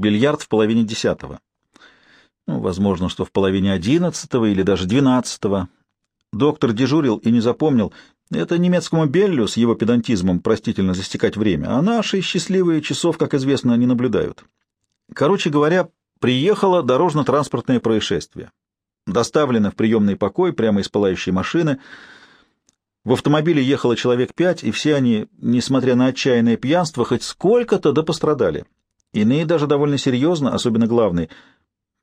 Бильярд в половине десятого. Ну, возможно, что в половине одиннадцатого или даже двенадцатого. Доктор дежурил и не запомнил. Это немецкому Беллю с его педантизмом простительно застекать время, а наши счастливые часов, как известно, не наблюдают. Короче говоря, приехало дорожно-транспортное происшествие. Доставлено в приемный покой прямо из пылающей машины. В автомобиле ехало человек пять, и все они, несмотря на отчаянное пьянство, хоть сколько-то да пострадали. Иные даже довольно серьезно, особенно главный.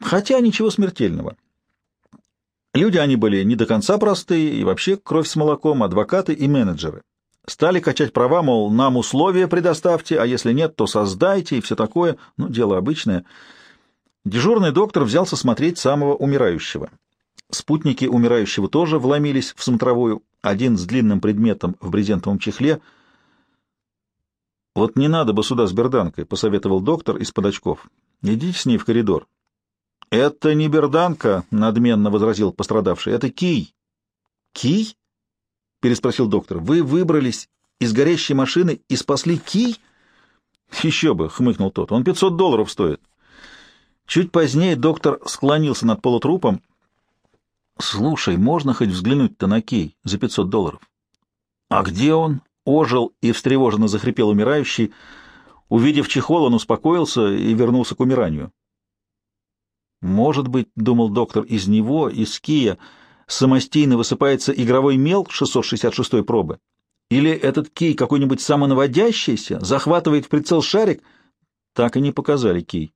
Хотя ничего смертельного. Люди они были не до конца простые, и вообще кровь с молоком, адвокаты и менеджеры. Стали качать права, мол, нам условия предоставьте, а если нет, то создайте, и все такое. Ну, дело обычное. Дежурный доктор взялся смотреть самого умирающего. Спутники умирающего тоже вломились в смотровую, один с длинным предметом в брезентовом чехле — «Вот не надо бы сюда с берданкой», — посоветовал доктор из-под очков. «Идите с ней в коридор». «Это не берданка», — надменно возразил пострадавший. «Это кий». «Кий?» — переспросил доктор. «Вы выбрались из горящей машины и спасли кий?» «Еще бы», — хмыкнул тот. «Он 500 долларов стоит». Чуть позднее доктор склонился над полутрупом. «Слушай, можно хоть взглянуть-то на кей за 500 долларов?» «А где он?» Ожил и встревоженно захрипел умирающий. Увидев чехол, он успокоился и вернулся к умиранию. «Может быть, — думал доктор, — из него, из кия, самостийно высыпается игровой мел 666 пробы? Или этот кий какой-нибудь самонаводящийся, захватывает в прицел шарик? Так и не показали кий.